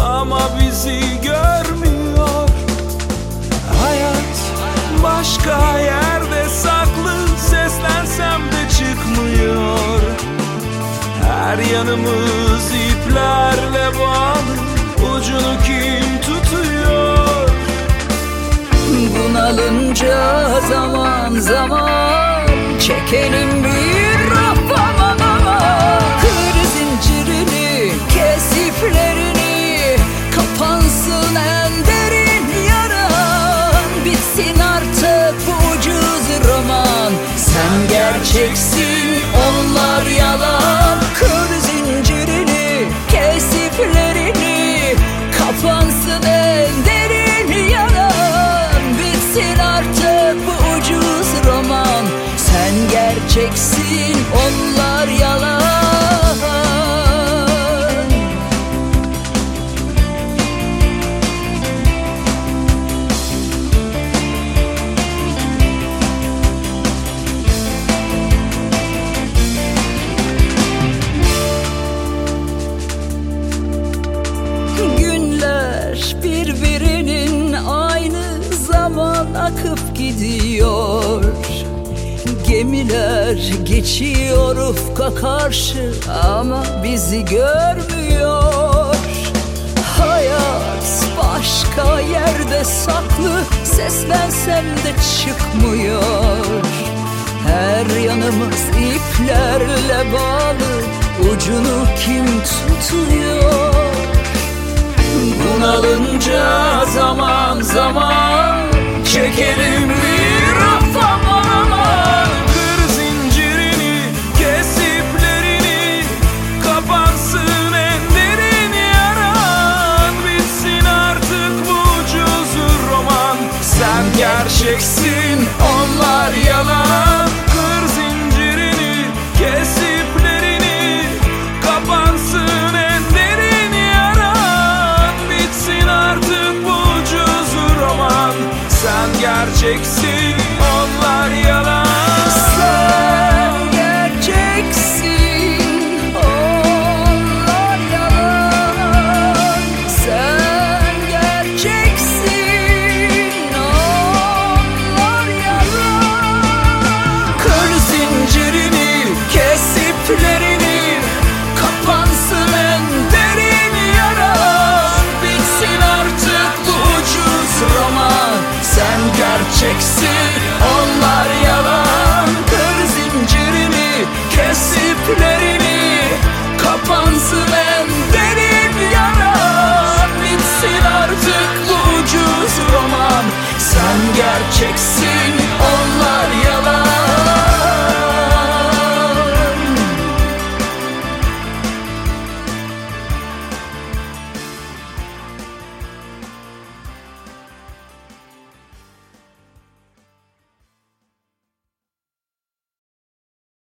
ama bizi görmüyor. Hayat başka yerde saklı Seslensem de çıkmıyor. Her yanımız iplerle bağlı Ucunu kim tutuyor? Bunalınca zaman zaman Çekelim bir gerçeksin, onlar yalan. Günler birbirinin aynı zaman akıp gidiyor Gemiler geçiyor ufka karşı ama bizi görmüyor. Hayat başka yerde saklı seslensem de çıkmıyor. Her yanımız iplerle bağlı ucunu kim tutuyor? Bunalınca gerçeksin.